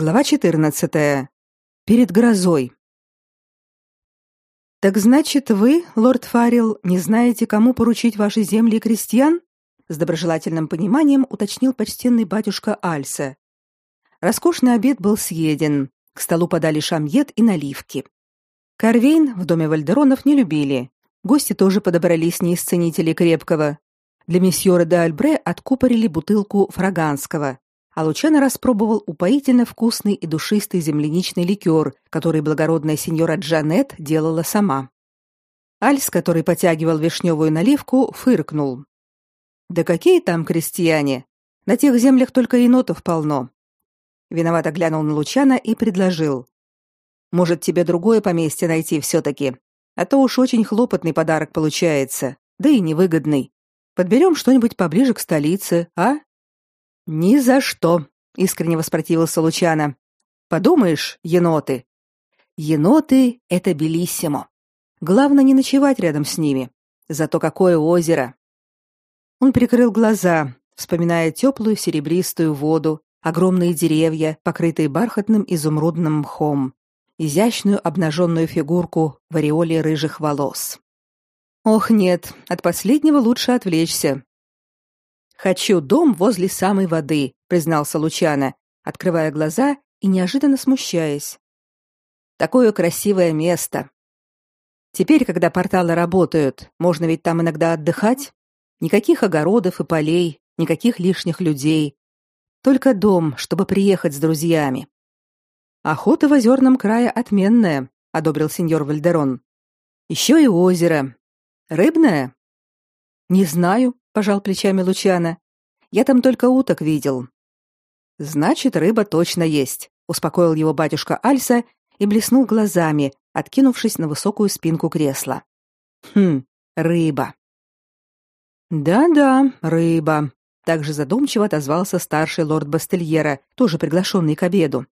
Глава 14. Перед грозой. Так значит, вы, лорд Фаррелл, не знаете, кому поручить ваши земли крестьян? С доброжелательным пониманием уточнил почтенный батюшка Альса. Роскошный обед был съеден. К столу подали шамьет и наливки. Карвейн в доме Вальдеронов не любили. Гости тоже подобрались не из ценителей крепкого. Для месьеора де Альбре откупорили бутылку фраганского, а Лучано распробовал упоительно вкусный и душистый земляничный ликер, который благородная сеньора Джанет делала сама. Альс, который потягивал вишневую наливку, фыркнул. «Да какие там крестьяне? На тех землях только енотов полно». Виновато глянул на Лучана и предложил. «Может, тебе другое поместье найти все-таки? А то уж очень хлопотный подарок получается, да и невыгодный. Подберем что-нибудь поближе к столице, а?» Ни за что, искренне воспротивился Лучано. Подумаешь, еноты. Еноты это белиссимо. Главное не ночевать рядом с ними. Зато какое озеро. Он прикрыл глаза, вспоминая теплую серебристую воду, огромные деревья, покрытые бархатным изумрудным мхом, изящную обнаженную фигурку в ореоле рыжих волос. Ох, нет, от последнего лучше отвлечься. Хочу дом возле самой воды, признался Лучано, открывая глаза и неожиданно смущаясь. Такое красивое место. Теперь, когда порталы работают, можно ведь там иногда отдыхать. Никаких огородов и полей, никаких лишних людей. Только дом, чтобы приехать с друзьями. Охота в озерном крае отменная, одобрил сеньор Вальдерон. Еще и озеро. Рыбное? Не знаю, пожал плечами Лучано. Я там только уток видел. Значит, рыба точно есть, успокоил его батюшка Альса и блеснул глазами, откинувшись на высокую спинку кресла. Хм, рыба. Да-да, рыба, также задумчиво отозвался старший лорд Бастельера, тоже приглашенный к обеду.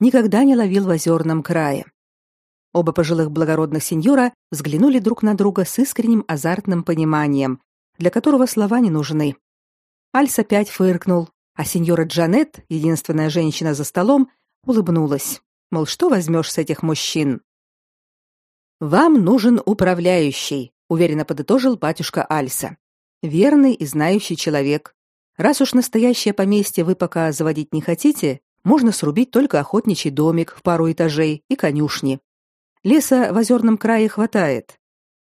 Никогда не ловил в озерном крае. Оба пожилых благородных сеньора взглянули друг на друга с искренним азартным пониманием, для которого слова не нужны. Альс опять фыркнул, а сеньора Джанет, единственная женщина за столом, улыбнулась. Мол, что возьмешь с этих мужчин? Вам нужен управляющий, уверенно подытожил батюшка Альса. Верный и знающий человек. Раз уж настоящее поместье вы пока заводить не хотите, можно срубить только охотничий домик в пару этажей и конюшни. Леса в озерном крае хватает.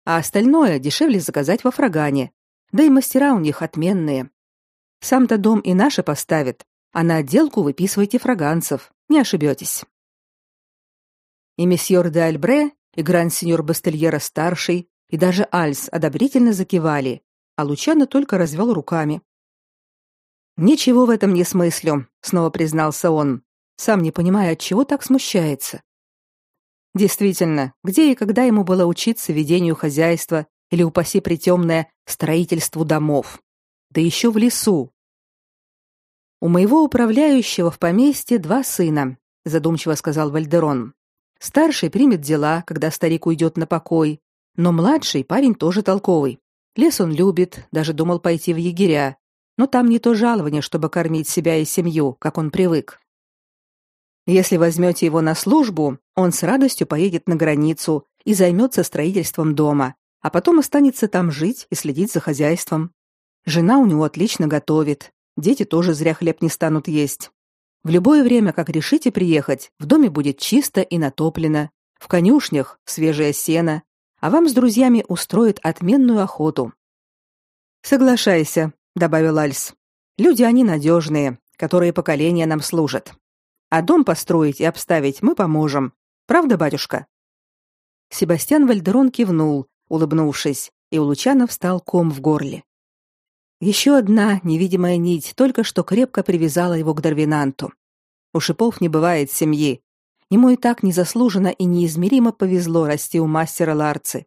А остальное дешевле заказать во Фрагане, да и мастера у них отменные. Сам-то дом и наши поставят, а на отделку выписывайте фраганцев, не ошибетесь. И месьеор де Альбре, и гранд-сеньор Бастельера старший, и даже Альс одобрительно закивали, а Лучано только развел руками. Ничего в этом не смыслю, снова признался он, сам не понимая, от чего так смущается. Действительно, где и когда ему было учиться ведению хозяйства или упаси притемное строительству домов. Да еще в лесу. У моего управляющего в поместье два сына, задумчиво сказал Вальдерон. Старший примет дела, когда старик уйдет на покой, но младший парень тоже толковый. Лес он любит, даже думал пойти в егеря, но там не то жалование, чтобы кормить себя и семью, как он привык. Если возьмете его на службу, он с радостью поедет на границу и займется строительством дома, а потом останется там жить и следить за хозяйством. Жена у него отлично готовит, дети тоже зря хлеб не станут есть. В любое время, как решите приехать, в доме будет чисто и натоплено, в конюшнях свежее сено, а вам с друзьями устроят отменную охоту. Соглашайся, добавил Альс. Люди они надежные, которые поколения нам служат. А дом построить и обставить мы поможем. Правда, батюшка? Себастьян Вальдерон кивнул, улыбнувшись, и у Лучана встал ком в горле. Еще одна невидимая нить только что крепко привязала его к Дарвинанту. У шипов не бывает семьи. Ему и так незаслуженно и неизмеримо повезло расти у мастера Ларцы.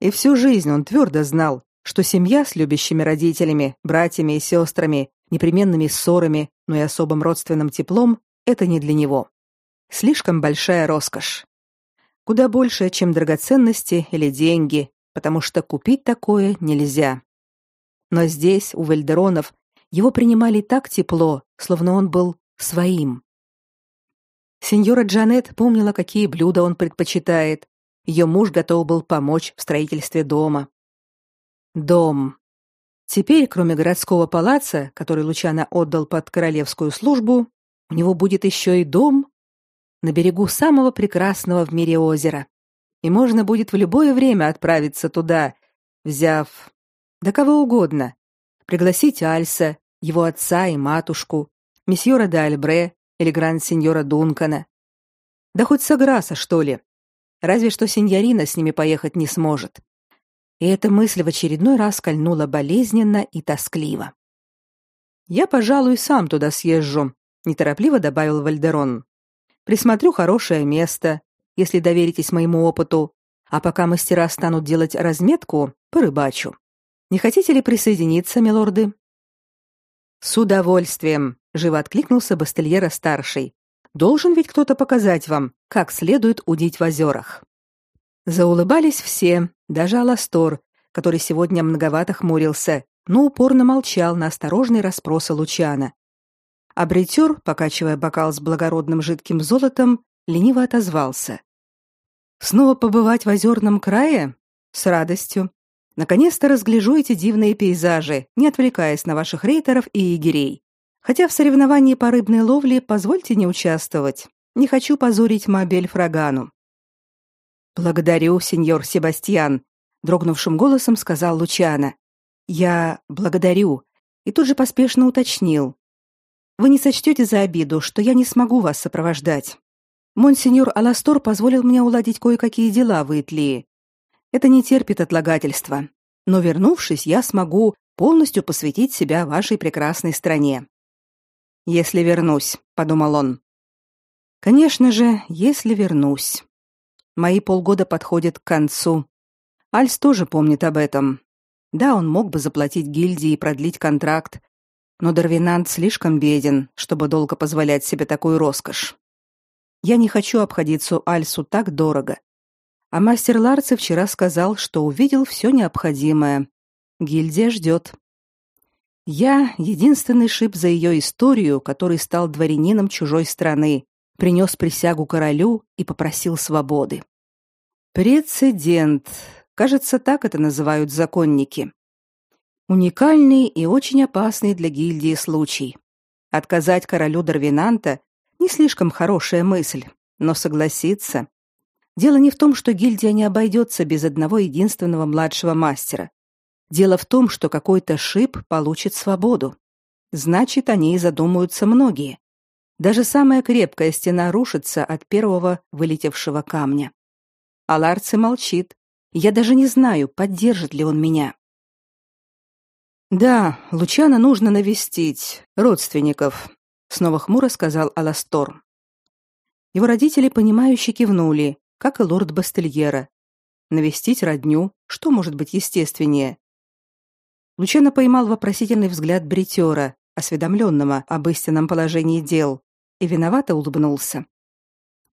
И всю жизнь он твердо знал, что семья с любящими родителями, братьями и сестрами, непременными ссорами, но и особым родственным теплом это не для него. Слишком большая роскошь. Куда больше, чем драгоценности или деньги, потому что купить такое нельзя. Но здесь, у Вельдеронов, его принимали так тепло, словно он был своим. Сеньора Джанет помнила, какие блюда он предпочитает. Ее муж готов был помочь в строительстве дома. Дом. Теперь, кроме городского палаца, который Лучано отдал под королевскую службу, у него будет еще и дом на берегу самого прекрасного в мире озера. И можно будет в любое время отправиться туда, взяв да кого угодно. Пригласить Альса, его отца и матушку, месьеора де Альбре или гранд-сеньора Дункана. Да хоть Саграса, что ли. Разве что сеньорина с ними поехать не сможет. И эта мысль в очередной раз кольнула болезненно и тоскливо. «Я, пожалуй, сам туда съезжу», — неторопливо добавил Вальдерон. «Присмотрю хорошее место, если доверитесь моему опыту, а пока мастера станут делать разметку, порыбачу. Не хотите ли присоединиться, милорды?» «С удовольствием», — живо откликнулся Бастельера-старший. «Должен ведь кто-то показать вам, как следует удить в озерах». Заулыбались все, даже Аластор, который сегодня многовато хмурился, но упорно молчал на осторожные расспросы Лучана. А покачивая бокал с благородным жидким золотом, лениво отозвался. «Снова побывать в озерном крае? С радостью. Наконец-то разгляжу эти дивные пейзажи, не отвлекаясь на ваших рейтеров и егерей. Хотя в соревновании по рыбной ловле позвольте не участвовать. Не хочу позорить Мабель Фрагану. Благодарю, сеньор Себастьян, дрогнувшим голосом сказал Лучано. Я благодарю и тут же поспешно уточнил: Вы не сочтете за обиду, что я не смогу вас сопровождать. Монсеньор Аластор позволил мне уладить кое-какие дела в Итлии. Это не терпит отлагательства. Но вернувшись, я смогу полностью посвятить себя вашей прекрасной стране. Если вернусь, подумал он. Конечно же, если вернусь. Мои полгода подходят к концу. Альс тоже помнит об этом. Да, он мог бы заплатить гильдии и продлить контракт, но Дарвинант слишком беден, чтобы долго позволять себе такую роскошь. Я не хочу обходиться Альсу так дорого. А мастер Ларце вчера сказал, что увидел все необходимое. Гильдия ждет. Я единственный шип за ее историю, который стал дворянином чужой страны, принес присягу королю и попросил свободы. Прецедент. Кажется, так это называют законники. Уникальный и очень опасный для гильдии случай. Отказать королю Дарвинанта не слишком хорошая мысль, но согласиться. Дело не в том, что гильдия не обойдется без одного единственного младшего мастера. Дело в том, что какой-то шип получит свободу. Значит, они и задумаются многие. Даже самая крепкая стена рушится от первого вылетевшего камня. А Ларци молчит. Я даже не знаю, поддержит ли он меня. Да, Лучана нужно навестить родственников, снова хмуро сказал Аластор. Его родители понимающе кивнули, как и лорд Бастельера. Навестить родню, что может быть естественнее? Лучано поймал вопросительный взгляд бритера, осведомленного об истинном положении дел, и виновато улыбнулся.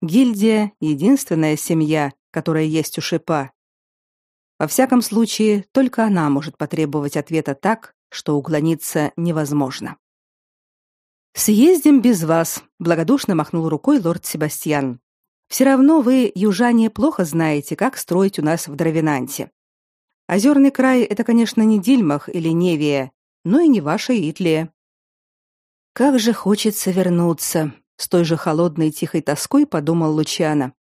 Гильдия — единственная семья, которая есть у Шипа. Во всяком случае, только она может потребовать ответа так, что уклониться невозможно. «Съездим без вас», — благодушно махнул рукой лорд Себастьян. «Все равно вы, южане, плохо знаете, как строить у нас в Дравинанте. Озерный край — это, конечно, не Дильмах или Невия, но и не ваша Итлия. Как же хочется вернуться, с той же холодной тихой тоской подумал Лучано.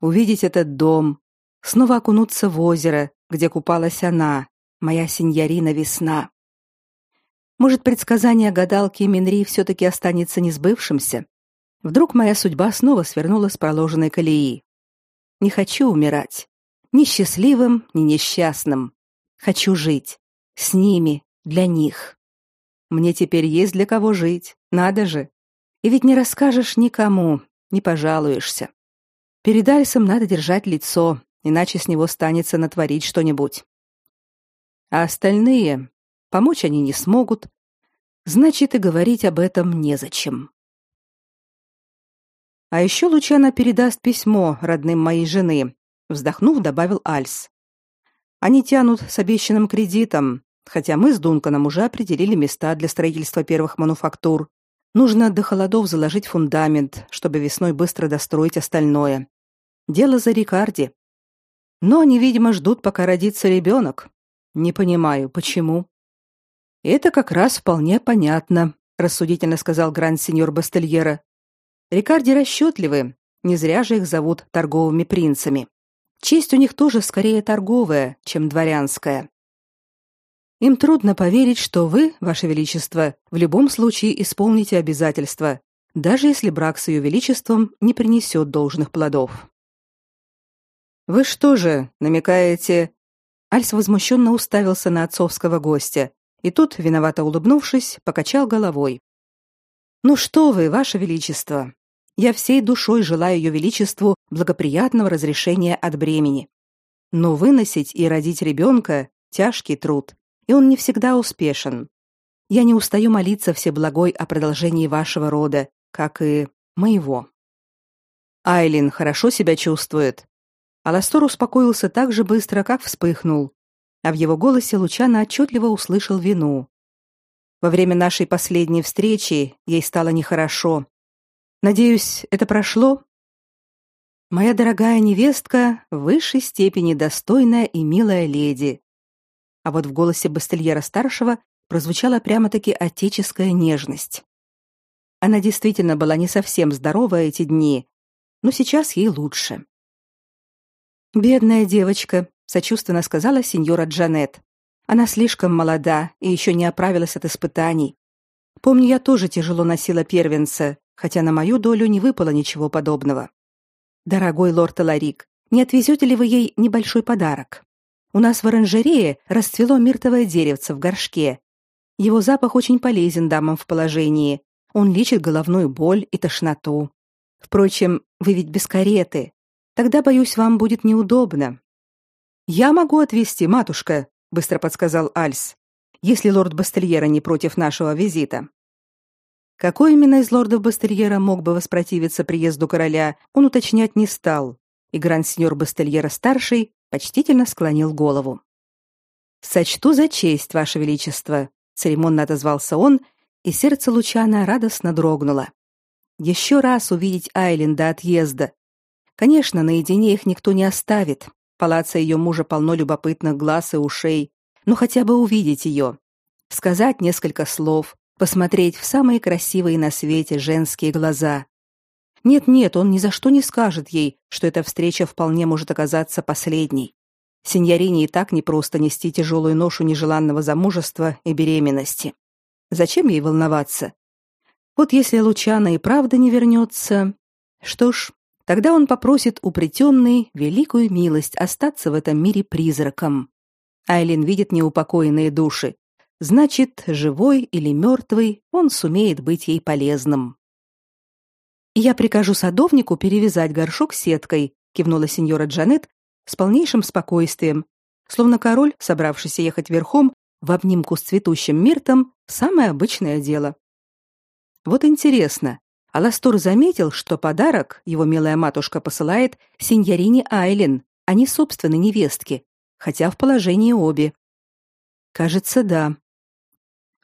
Увидеть этот дом, снова окунуться в озеро, где купалась она, моя сеньорина Весна. Может, предсказание гадалки Минри все-таки останется несбывшимся? Вдруг моя судьба снова свернула с проложенной колеи. Не хочу умирать. Ни счастливым, ни несчастным. Хочу жить. С ними, для них. Мне теперь есть для кого жить, надо же. И ведь не расскажешь никому, не пожалуешься. Перед Альсом надо держать лицо, иначе с него станется натворить что-нибудь. А остальные, помочь они не смогут, значит и говорить об этом незачем. А еще Лучана передаст письмо родным моей жены, вздохнув, добавил Альс. Они тянут с обещанным кредитом, хотя мы с Дунканом уже определили места для строительства первых мануфактур. Нужно до холодов заложить фундамент, чтобы весной быстро достроить остальное. Дело за Рикарди. Но они, видимо, ждут, пока родится ребенок. Не понимаю, почему. Это как раз вполне понятно, рассудительно сказал гранд-сеньор Бастельера. Рикарди расчетливы, не зря же их зовут торговыми принцами. Честь у них тоже скорее торговая, чем дворянская. Им трудно поверить, что вы, ваше величество, в любом случае исполните обязательства, даже если брак с ее величеством не принесет должных плодов. Вы что же, намекаете? Альс возмущенно уставился на отцовского гостя, и тут, виновато улыбнувшись, покачал головой. Ну что вы, ваше величество? Я всей душой желаю ее величеству благоприятного разрешения от бремени. Но выносить и родить ребенка – тяжкий труд, и он не всегда успешен. Я не устаю молиться Всеблагой о продолжении вашего рода, как и моего. Айлин хорошо себя чувствует. Аластор успокоился так же быстро, как вспыхнул, а в его голосе Лучано отчетливо услышал вину. Во время нашей последней встречи ей стало нехорошо. Надеюсь, это прошло? Моя дорогая невестка в высшей степени достойная и милая леди, а вот в голосе Бастельера старшего прозвучала прямо-таки отеческая нежность. Она действительно была не совсем здорова эти дни, но сейчас ей лучше. Бедная девочка, сочувственно сказала сеньора Джанет. Она слишком молода и еще не оправилась от испытаний. Помню, я тоже тяжело носила первенца, хотя на мою долю не выпало ничего подобного. Дорогой лорд Эларик, не отвезете ли вы ей небольшой подарок? У нас в оранжерее расцвело миртовое деревце в горшке. Его запах очень полезен дамам в положении. Он лечит головную боль и тошноту. Впрочем, вы ведь без кареты. Тогда, боюсь, вам будет неудобно. Я могу отвезти, матушка, быстро подсказал Альс. Если лорд Бастельера не против нашего визита. Какой именно из лордов Бастельера мог бы воспротивиться приезду короля, он уточнять не стал, и гранд-сеньор Бастельера старший почтительно склонил голову. Сочту за честь, ваше величество, церемонно отозвался он, и сердце Лучана радостно дрогнуло. Еще раз увидеть Айлин до отъезда. Конечно, наедине их никто не оставит. Палаца ее мужа полно любопытных глаз и ушей, но хотя бы увидеть ее, сказать несколько слов, посмотреть в самые красивые на свете женские глаза, нет-нет, он ни за что не скажет ей, что эта встреча вполне может оказаться последней. Синьорине и так непросто нести тяжелую ношу нежеланного замужества и беременности. Зачем ей волноваться? Вот если Лучана и правда не вернется... Что ж, тогда он попросит у притемной великую милость остаться в этом мире призраком. Айлин видит неупокоенные души. Значит, живой или мертвый, он сумеет быть ей полезным. Я прикажу садовнику перевязать горшок сеткой, кивнула сеньора Джанет с полнейшим спокойствием, словно король, собравшийся ехать верхом в обнимку с цветущим миртом, самое обычное дело. Вот интересно, Аластор заметил, что подарок его милая матушка посылает сеньорине Айлен, а не собственной невестке, хотя в положении обе. Кажется, да.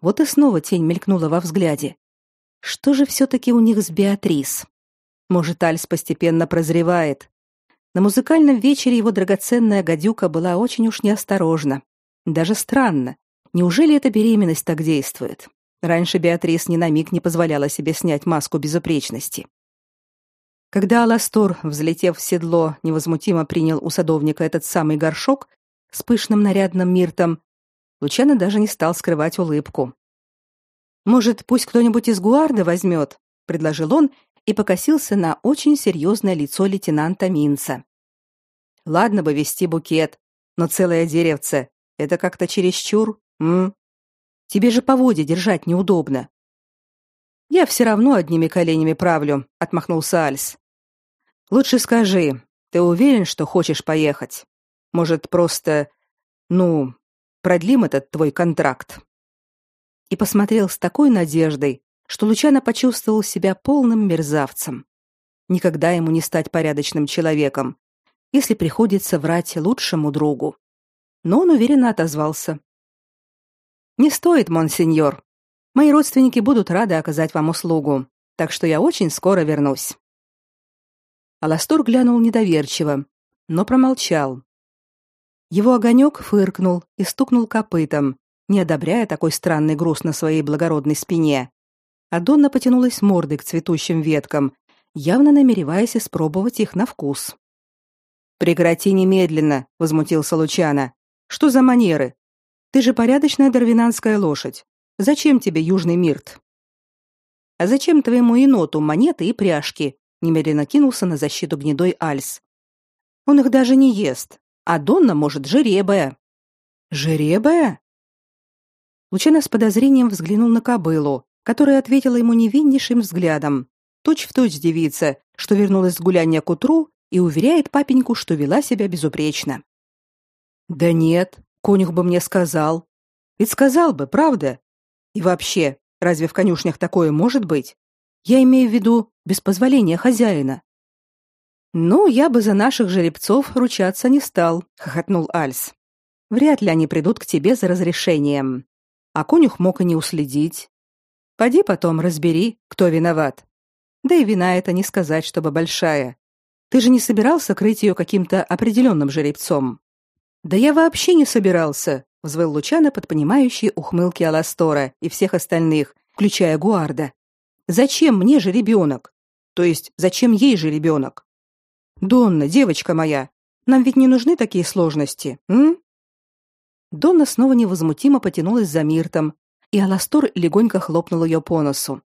Вот и снова тень мелькнула во взгляде. Что же все-таки у них с Беатрис? Может, Альс постепенно прозревает. На музыкальном вечере его драгоценная гадюка была очень уж неосторожна. Даже странно. Неужели эта беременность так действует? Раньше Беатрис ни на миг не позволяла себе снять маску безупречности. Когда Аластор, взлетев в седло, невозмутимо принял у садовника этот самый горшок с пышным нарядным миртом, Лучано даже не стал скрывать улыбку. Может, пусть кто-нибудь из гуарда возьмет?» — предложил он и покосился на очень серьезное лицо лейтенанта Минца. Ладно бы вести букет, но целое деревце — это как-то чересчур, м? Тебе же поводья держать неудобно. Я все равно одними коленями правлю, отмахнулся Альс. Лучше скажи, ты уверен, что хочешь поехать? Может, просто, ну, продлим этот твой контракт? и посмотрел с такой надеждой, что Лучано почувствовал себя полным мерзавцем. Никогда ему не стать порядочным человеком, если приходится врать лучшему другу. Но он уверенно отозвался. «Не стоит, монсеньор. Мои родственники будут рады оказать вам услугу, так что я очень скоро вернусь. Аластор глянул недоверчиво, но промолчал. Его огонек фыркнул и стукнул копытом, не одобряя такой странный груз на своей благородной спине. А Донна потянулась мордой к цветущим веткам, явно намереваясь испробовать их на вкус. Прекрати немедленно, возмутился Лучано. Что за манеры? Ты же порядочная дарвинанская лошадь. Зачем тебе южный мирт? А зачем твоему еноту монеты и пряжки? Немедленно кинулся на защиту гнедой Альс. Он их даже не ест, а Донна может жеребая. Жеребая? Лучано с подозрением взглянул на кобылу, которая ответила ему невиннейшим взглядом. Точь-в-точь точь девица, что вернулась с гуляния к утру и уверяет папеньку, что вела себя безупречно. Да нет, конюх бы мне сказал. Ведь сказал бы, правда? И вообще, разве в конюшнях такое может быть? Я имею в виду без позволения хозяина. Ну, я бы за наших жеребцов ручаться не стал, хохотнул Альс. Вряд ли они придут к тебе за разрешением. А конюх мог и не уследить. Поди потом разбери, кто виноват. Да и вина это не сказать, чтобы большая. Ты же не собирался крыть ее каким-то определенным жеребцом. Да я вообще не собирался, взвыл Лучано под понимающие ухмылки Аластора и всех остальных, включая Гуарда. Зачем мне же ребенок? То есть, зачем ей же ребенок? Донна, девочка моя, нам ведь не нужны такие сложности, м? Донна снова невозмутимо потянулась за Миртом, и Аластор легонько хлопнул ее по носу.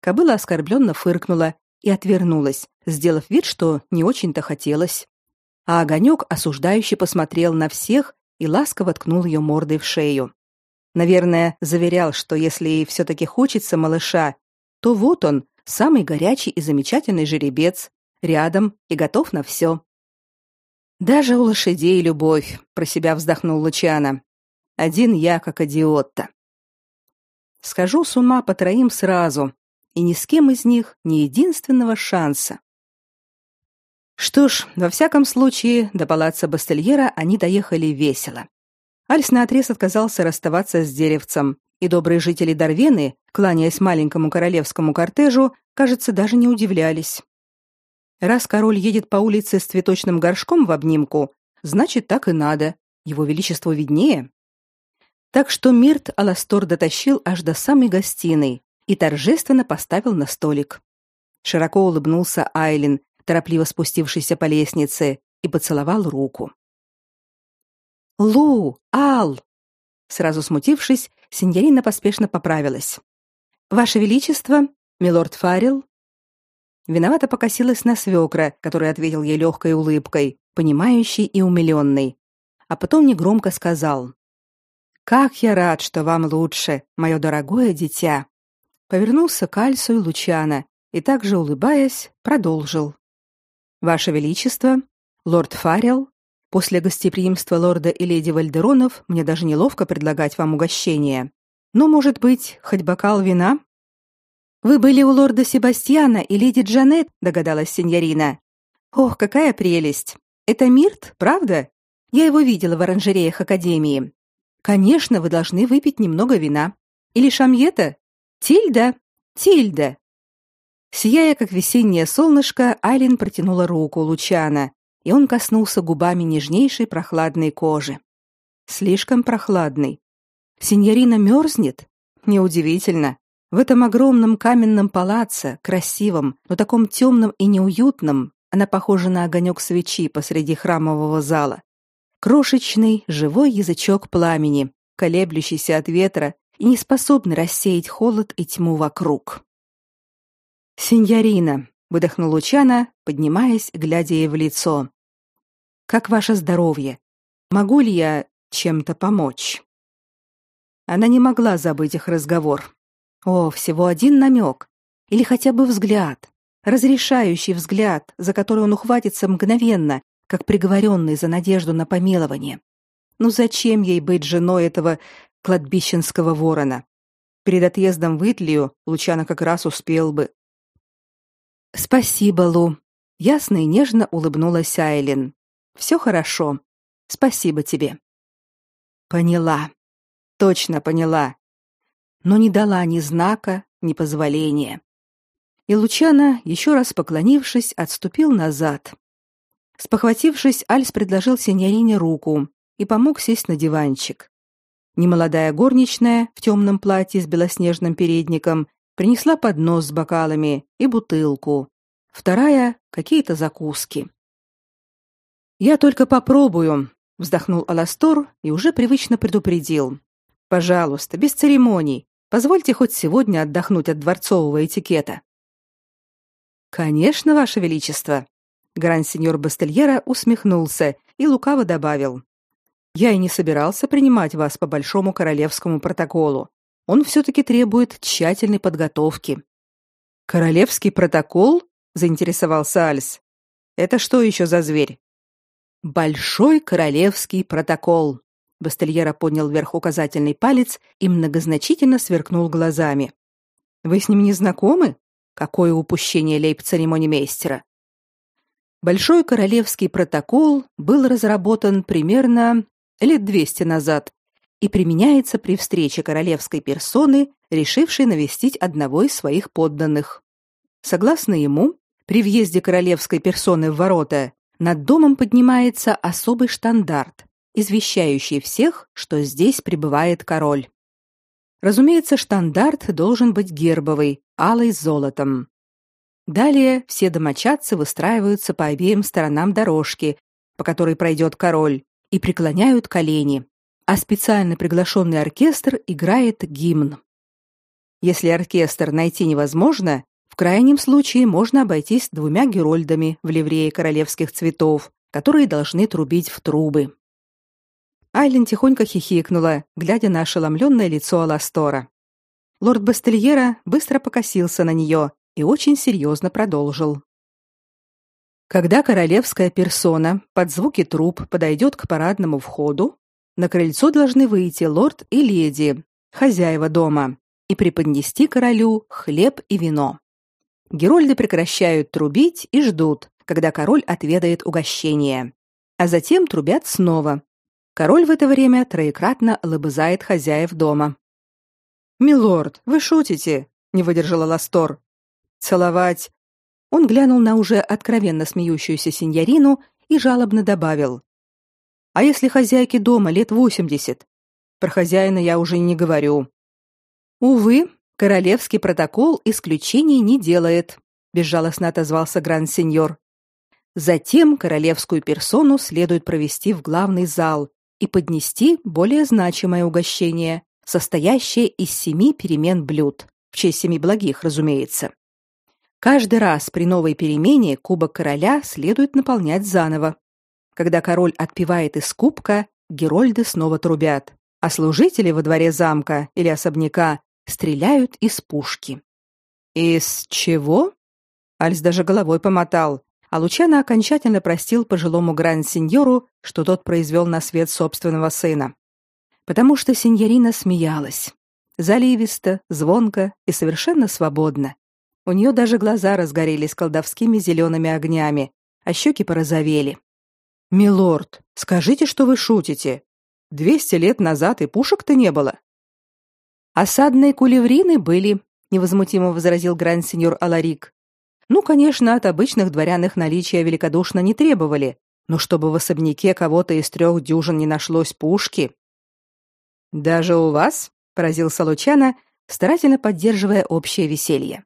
Кобыла оскорбленно фыркнула и отвернулась, сделав вид, что не очень-то хотелось. А огонек осуждающе посмотрел на всех и ласково ткнул ее мордой в шею. Наверное, заверял, что если ей все-таки хочется малыша, то вот он, самый горячий и замечательный жеребец, рядом и готов на все. Даже у лошадей любовь, про себя вздохнул Лучано. Один я как идиот-то. Схожу с ума по троим сразу, и ни с кем из них ни единственного шанса. Что ж, во всяком случае, до палаца Бастельера они доехали весело. Альс наотрез отказался расставаться с деревцем, и добрые жители Дарвены, кланяясь маленькому королевскому кортежу, кажется, даже не удивлялись. Раз король едет по улице с цветочным горшком в обнимку, значит, так и надо. Его величеству виднее. Так что Мирт Аластор дотащил аж до самой гостиной и торжественно поставил на столик. Широко улыбнулся Айлин, торопливо спустившийся по лестнице, и поцеловал руку. «Лу! Ал!» Сразу смутившись, синьорина поспешно поправилась. «Ваше Величество, милорд Фаррелл?» Виновато покосилась на свекра, который ответил ей легкой улыбкой, понимающей и умиленной, а потом негромко сказал. «Как я рад, что вам лучше, мое дорогое дитя!» Повернулся к Альсу и Лучана и также улыбаясь, продолжил. Ваше величество, лорд Фаррелл, после гостеприимства лорда и леди Вальдеронов мне даже неловко предлагать вам угощение. Но, может быть, хоть бокал вина? Вы были у лорда Себастьяна и леди Джанет, догадалась сеньорина. Ох, какая прелесть. Это Мирт, правда? Я его видела в оранжереях академии. Конечно, вы должны выпить немного вина. Или шамьета? Тильда, Тильда. Сияя, как весеннее солнышко, Айлин протянула руку Лучана, и он коснулся губами нежнейшей прохладной кожи. Слишком прохладной. Синьорина мерзнет? Неудивительно. В этом огромном каменном палаце, красивом, но таком темном и неуютном, она похожа на огонек свечи посреди храмового зала. Крошечный, живой язычок пламени, колеблющийся от ветра и не способный рассеять холод и тьму вокруг. Синьорина, выдохнул Лучана, поднимаясь, глядя ей в лицо. Как ваше здоровье? Могу ли я чем-то помочь? Она не могла забыть их разговор. О, всего один намек. Или хотя бы взгляд. Разрешающий взгляд, за который он ухватится мгновенно, как приговоренный за надежду на помилование. Ну зачем ей быть женой этого кладбищенского ворона? Перед отъездом в Итлию Лучана как раз успел бы. Спасибо, Лу. Ясно и нежно улыбнулась Айлин. Все хорошо. Спасибо тебе. Поняла. Точно поняла. но не дала ни знака, ни позволения. И Лучана, еще раз поклонившись, отступил назад. Спохватившись, Альс предложил синьорине руку и помог сесть на диванчик. Немолодая горничная в темном платье с белоснежным передником принесла поднос с бокалами и бутылку. Вторая — какие-то закуски. «Я только попробую», — вздохнул Аластор и уже привычно предупредил. «Пожалуйста, без церемоний. Позвольте хоть сегодня отдохнуть от дворцового этикета». «Конечно, Ваше Величество», — гранд-сеньор Бастельера усмехнулся и лукаво добавил. «Я и не собирался принимать вас по большому королевскому протоколу он все-таки требует тщательной подготовки. «Королевский протокол?» – заинтересовался Альс. «Это что еще за зверь?» «Большой королевский протокол», – Бастельера поднял вверх указательный палец и многозначительно сверкнул глазами. «Вы с ним не знакомы? Какое упущение лейб-церемонимейстера!» Большой королевский протокол был разработан примерно лет двести назад и применяется при встрече королевской персоны, решившей навестить одного из своих подданных. Согласно ему, при въезде королевской персоны в ворота над домом поднимается особый штандарт, извещающий всех, что здесь пребывает король. Разумеется, штандарт должен быть гербовый, алый с золотом. Далее все домочадцы выстраиваются по обеим сторонам дорожки, по которой пройдет король, и преклоняют колени а специально приглашенный оркестр играет гимн. Если оркестр найти невозможно, в крайнем случае можно обойтись двумя герольдами в ливрее королевских цветов, которые должны трубить в трубы. Айлен тихонько хихикнула, глядя на ошеломленное лицо Аластора. Лорд Бастельера быстро покосился на нее и очень серьезно продолжил. Когда королевская персона под звуки труб подойдет к парадному входу, на крыльцо должны выйти лорд и леди, хозяева дома, и преподнести королю хлеб и вино. Герольды прекращают трубить и ждут, когда король отведает угощение, а затем трубят снова. Король в это время троекратно лобызает хозяев дома. «Милорд, вы шутите?» — не выдержала Ластор. «Целовать?» Он глянул на уже откровенно смеющуюся синьорину и жалобно добавил. А если хозяйке дома лет восемьдесят? Про хозяина я уже не говорю. Увы, королевский протокол исключений не делает, безжалостно отозвался гранд-сеньор. Затем королевскую персону следует провести в главный зал и поднести более значимое угощение, состоящее из семи перемен блюд, в честь семи благих, разумеется. Каждый раз при новой перемене кубок короля следует наполнять заново. Когда король отпивает из кубка, герольды снова трубят, а служители во дворе замка или особняка стреляют из пушки. Из чего? Альс даже головой помотал, а Лучано окончательно простил пожилому гранд-сеньору, что тот произвел на свет собственного сына. Потому что сеньорина смеялась. Заливисто, звонко и совершенно свободно. У нее даже глаза разгорелись колдовскими зелеными огнями, а щеки порозовели. Милорд, скажите, что вы шутите. Двести лет назад и пушек-то не было. Осадные кулеврины были, невозмутимо возразил гранд-сеньор Аларик. Ну, конечно, от обычных дворян их наличия великодушно не требовали, но чтобы в особняке кого-то из трех дюжин не нашлось пушки. Даже у вас? поразился Лучано, старательно поддерживая общее веселье.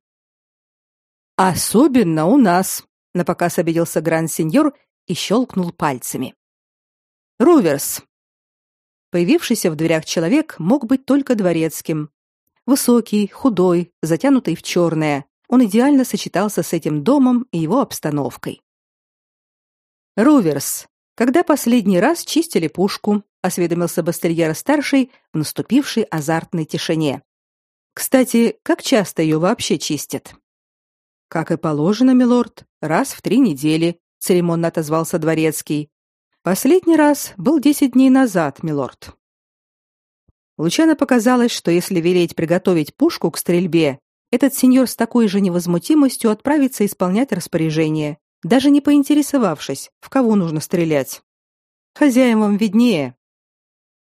Особенно у нас, напоказ обиделся гранд-сеньор и щелкнул пальцами. Руверс. Появившийся в дверях человек мог быть только дворецким. Высокий, худой, затянутый в черное, он идеально сочетался с этим домом и его обстановкой. Руверс. Когда последний раз чистили пушку, осведомился Бастельера старший в наступившей азартной тишине. Кстати, как часто ее вообще чистят? Как и положено, милорд, раз в три недели, церемонно отозвался дворецкий. Последний раз был десять дней назад, милорд. Лучано показалось, что если велеть приготовить пушку к стрельбе, этот сеньор с такой же невозмутимостью отправится исполнять распоряжение, даже не поинтересовавшись, в кого нужно стрелять. Хозяевам виднее.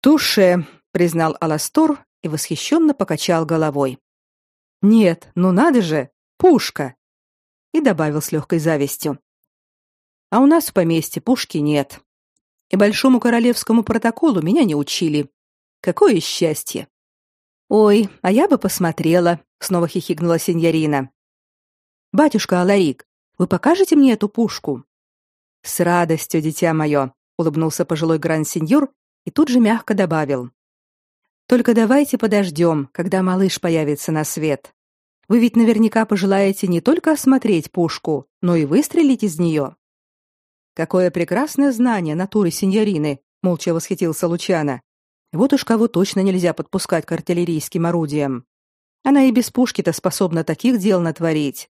Туше, признал Аластор и восхищенно покачал головой. Нет, ну надо же, пушка. И добавил с легкой завистью. А у нас в поместье пушки нет. И большому королевскому протоколу меня не учили. Какое счастье. Ой, а я бы посмотрела, снова хихикнула сеньорина. Батюшка Аларик, вы покажете мне эту пушку? С радостью, дитя мое, улыбнулся пожилой гранд-сеньор и тут же мягко добавил: Только давайте подождем, когда малыш появится на свет. Вы ведь наверняка пожелаете не только осмотреть пушку, но и выстрелить из нее. Какое прекрасное знание натуры сеньорины, молча восхитился Лучано. Вот уж кого точно нельзя подпускать к артиллерийским орудиям. Она и без пушки-то способна таких дел натворить.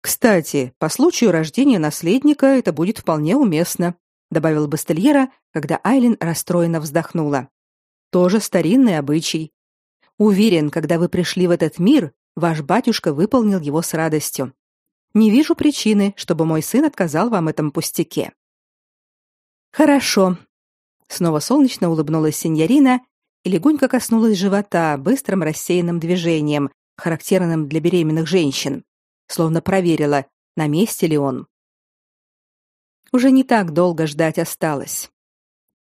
Кстати, по случаю рождения наследника это будет вполне уместно, добавил Бастельера, когда Айлин расстроенно вздохнула. Тоже старинный обычай. Уверен, когда вы пришли в этот мир, ваш батюшка выполнил его с радостью. Не вижу причины, чтобы мой сын отказал вам этом пустяке. Хорошо. Снова солнечно улыбнулась сеньорина и легонько коснулась живота быстрым рассеянным движением, характерным для беременных женщин, словно проверила, на месте ли он. Уже не так долго ждать осталось.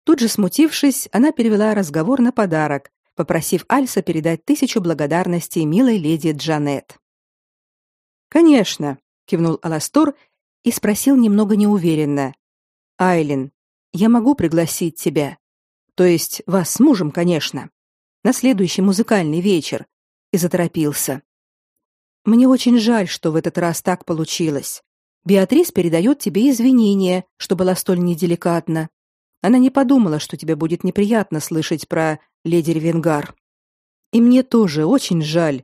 Тут же смутившись, она перевела разговор на подарок, попросив Альса передать тысячу благодарностей милой леди Джанет. «Конечно», — кивнул Аластор и спросил немного неуверенно. «Айлин, я могу пригласить тебя? То есть вас с мужем, конечно, на следующий музыкальный вечер?» И заторопился. «Мне очень жаль, что в этот раз так получилось. Беатрис передает тебе извинения, что была столь неделикатна. Она не подумала, что тебе будет неприятно слышать про леди Ревенгар. И мне тоже очень жаль.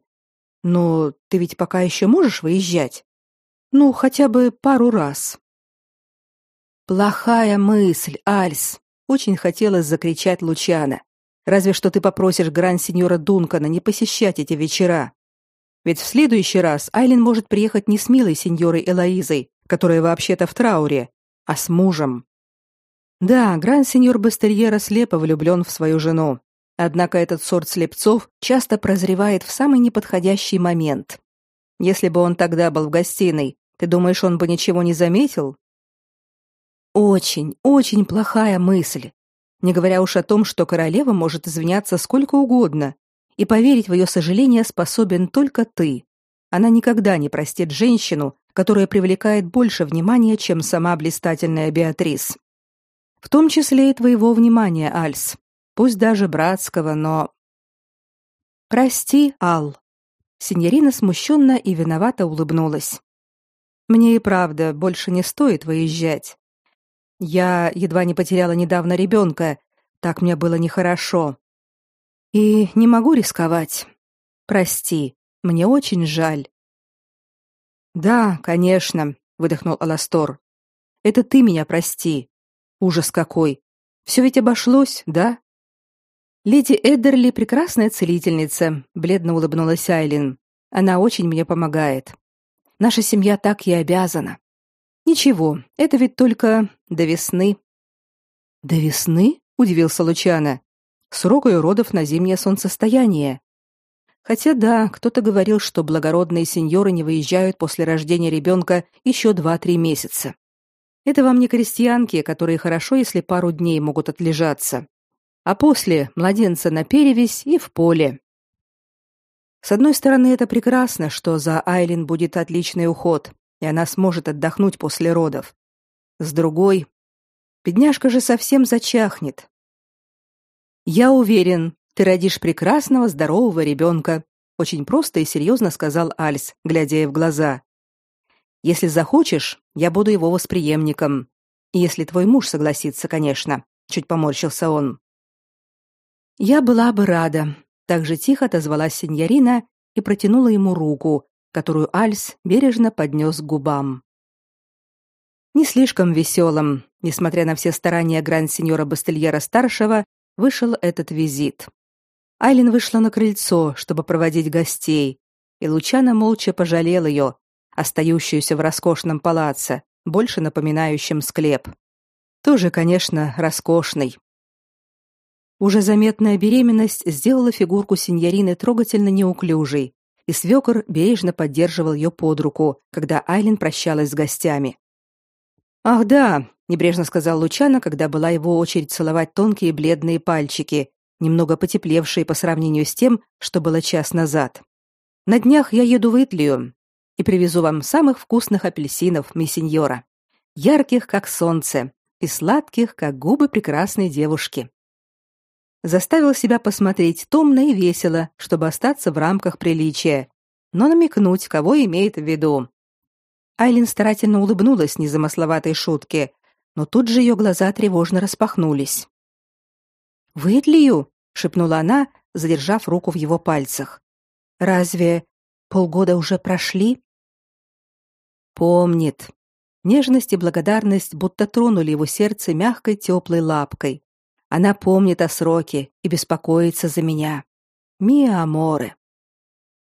Но ты ведь пока еще можешь выезжать? Ну, хотя бы пару раз. Плохая мысль, Альс. Очень хотелось закричать Лучана. Разве что ты попросишь гранд-сеньора Дункана не посещать эти вечера. Ведь в следующий раз Айлин может приехать не с милой сеньорой Элоизой, которая вообще-то в трауре, а с мужем. Да, гранд-сеньор Бастерьера слепо влюблен в свою жену, Однако этот сорт слепцов часто прозревает в самый неподходящий момент. Если бы он тогда был в гостиной, ты думаешь, он бы ничего не заметил? Очень, очень плохая мысль. Не говоря уж о том, что королева может извиняться сколько угодно, и поверить в ее сожаление способен только ты. Она никогда не простит женщину, которая привлекает больше внимания, чем сама блистательная Беатрис. В том числе и твоего внимания, Альс пусть даже братского, но Прости, Ал. Синьорина смущенно и виновато улыбнулась. Мне и правда больше не стоит выезжать. Я едва не потеряла недавно ребенка, так мне было нехорошо. И не могу рисковать. Прости, мне очень жаль. Да, конечно, выдохнул Аластор. Это ты меня прости. Ужас какой. Все ведь обошлось, да? Леди Эддерли прекрасная целительница, бледно улыбнулась Айлин. Она очень мне помогает. Наша семья так и обязана. Ничего, это ведь только до весны. До весны? удивился Лучано. Срок ее родов на зимнее солнцестояние. Хотя да, кто-то говорил, что благородные сеньоры не выезжают после рождения ребенка еще два-три месяца. Это вам не крестьянки, которые хорошо, если пару дней могут отлежаться а после младенца на перевязь и в поле. С одной стороны, это прекрасно, что за Айлин будет отличный уход, и она сможет отдохнуть после родов. С другой, бедняжка же совсем зачахнет. Я уверен, ты родишь прекрасного, здорового ребенка», очень просто и серьезно сказал Альс, глядя ей в глаза. Если захочешь, я буду его восприемником. Если твой муж согласится, конечно, чуть поморщился он. Я была бы рада, так же тихо отозвалась сеньорина и протянула ему руку, которую Альс бережно поднес к губам. Не слишком веселым, несмотря на все старания гранд-сеньора Бастельера старшего, вышел этот визит. Айлин вышла на крыльцо, чтобы проводить гостей, и Лучана молча пожалел ее, остающуюся в роскошном палаце, больше напоминающем склеп. Тоже, конечно, роскошный, Уже заметная беременность сделала фигурку сеньорины трогательно неуклюжей, и свекор бережно поддерживал ее под руку, когда Айлин прощалась с гостями. «Ах да», — небрежно сказал Лучано, когда была его очередь целовать тонкие бледные пальчики, немного потеплевшие по сравнению с тем, что было час назад. «На днях я еду в Итлию и привезу вам самых вкусных апельсинов, миссиньора, ярких, как солнце, и сладких, как губы прекрасной девушки. Заставил себя посмотреть томно и весело, чтобы остаться в рамках приличия, но намекнуть, кого имеет в виду. Айлин старательно улыбнулась незамысловатой шутке, но тут же ее глаза тревожно распахнулись. «В Итлию?» — шепнула она, задержав руку в его пальцах. «Разве полгода уже прошли?» «Помнит», Нежность и благодарность будто тронули его сердце мягкой теплой лапкой. Она помнит о сроке и беспокоится за меня. Миа аморе.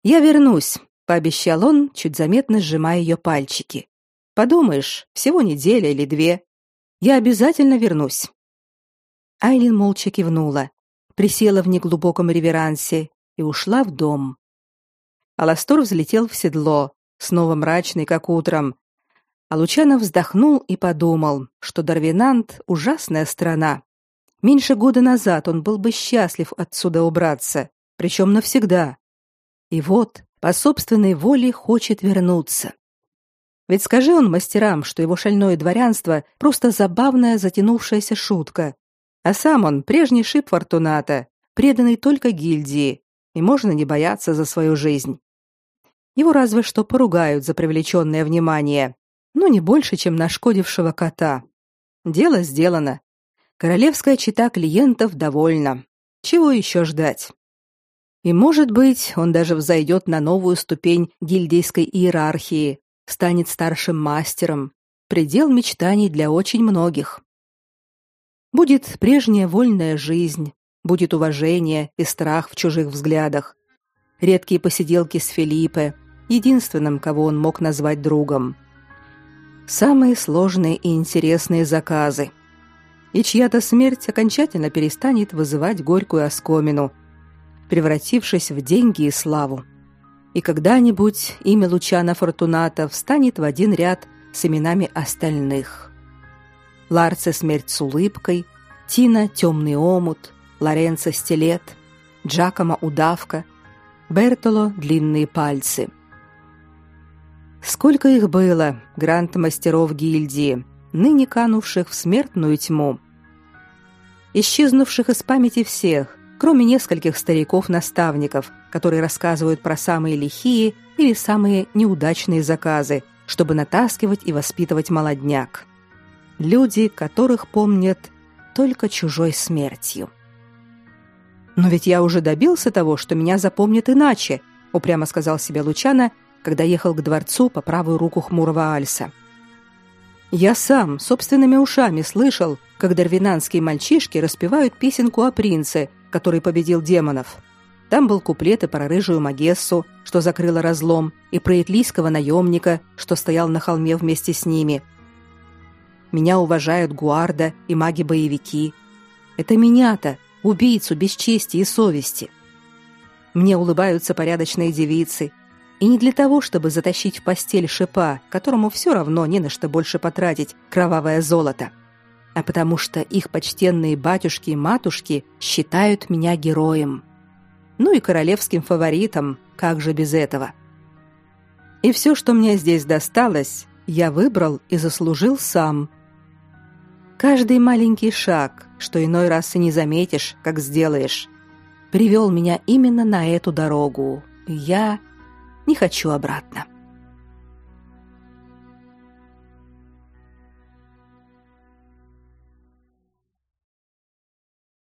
Я вернусь, пообещал он, чуть заметно сжимая ее пальчики. Подумаешь, всего неделя или две. Я обязательно вернусь. Айлин молча кивнула, присела в неглубоком реверансе и ушла в дом. Аластор взлетел в седло, снова мрачный, как утром, а Лучанов вздохнул и подумал, что Дарвинант ужасная страна. Меньше года назад он был бы счастлив отсюда убраться, причем навсегда. И вот, по собственной воле хочет вернуться. Ведь скажи он мастерам, что его шальное дворянство просто забавная затянувшаяся шутка, а сам он прежний шип Фортуната, преданный только гильдии, и можно не бояться за свою жизнь. Его разве что поругают за привлеченное внимание, но не больше, чем нашкодившего кота. Дело сделано. Королевская чита клиентов довольна. Чего еще ждать? И, может быть, он даже взойдет на новую ступень гильдейской иерархии, станет старшим мастером. Предел мечтаний для очень многих. Будет прежняя вольная жизнь, будет уважение и страх в чужих взглядах. Редкие посиделки с Филиппе, единственным, кого он мог назвать другом самые сложные и интересные заказы. И чья-то смерть окончательно перестанет вызывать горькую оскомину, превратившись в деньги и славу. И когда-нибудь имя Лучана Фортуната встанет в один ряд с именами остальных. Ларце смерть с улыбкой, Тина темный омут, Лоренцо стилет, Джакомо удавка, Бертоло длинные пальцы – Сколько их было, гранд-мастеров гильдии, ныне канувших в смертную тьму. Исчезнувших из памяти всех, кроме нескольких стариков-наставников, которые рассказывают про самые лихие или самые неудачные заказы, чтобы натаскивать и воспитывать молодняк. Люди, которых помнят только чужой смертью. Но ведь я уже добился того, что меня запомнят иначе, упрямо сказал себе Лучана когда ехал к дворцу по правую руку хмурого Альса. Я сам собственными ушами слышал, как дарвинанские мальчишки распевают песенку о принце, который победил демонов. Там был куплет и про рыжую Магессу, что закрыла разлом, и про итлийского наемника, что стоял на холме вместе с ними. Меня уважают гуарда и маги-боевики. Это меня-то, убийцу без чести и совести. Мне улыбаются порядочные девицы, и не для того, чтобы затащить в постель шипа, которому все равно не на что больше потратить кровавое золото, а потому что их почтенные батюшки и матушки считают меня героем. Ну и королевским фаворитом, как же без этого? И все, что мне здесь досталось, я выбрал и заслужил сам. Каждый маленький шаг, что иной раз и не заметишь, как сделаешь, привел меня именно на эту дорогу. Я не хочу обратно.